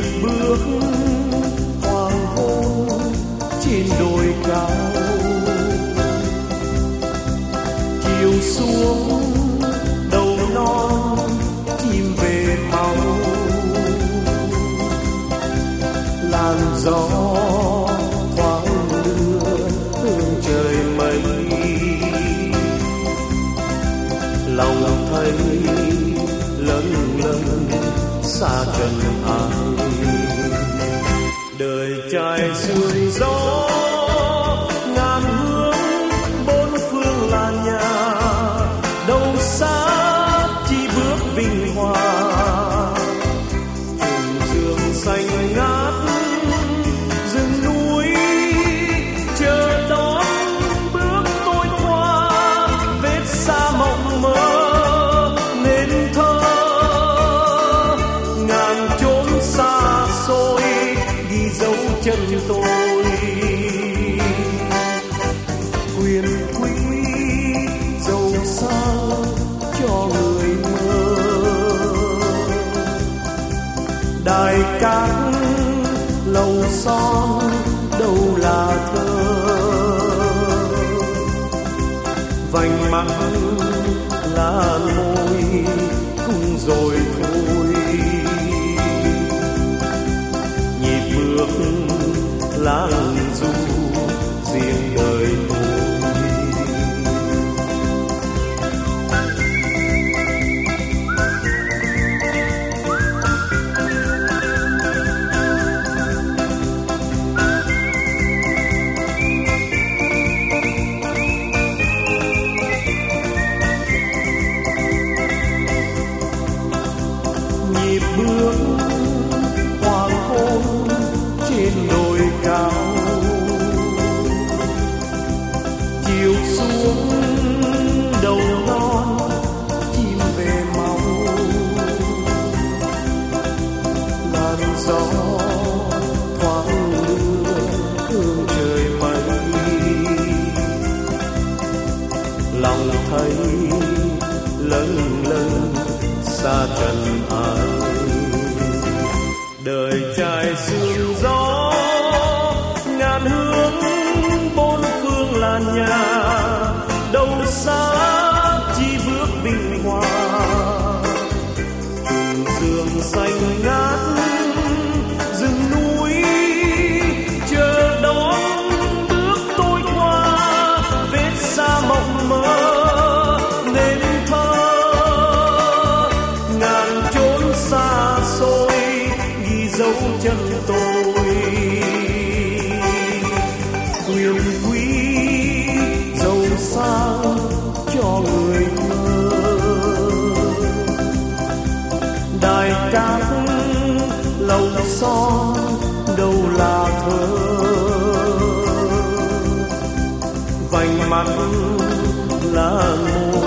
nhịp bước hoàng hôn trên đồi cao. Chiều xuống đầu non chim về máu làn gió thoáng đưa hương trời mây. Lòng thấy lâng lâng xa trần ai. trời sương gió tôi. Quyền quý giàu sang cho người mơ. Đài cát lầu son đâu là thơ. Vành mắt là môi cùng rồi thôi. love. Chiều xuống trùng xanh ngát rừng núi, chờ đón bước tôi qua. Vết xa mộng mơ nên thơ, ngàn chốn xa xôi ghi dấu chân tôi. Đài cát lầu son đâu là thơ. Vành mắt là mùa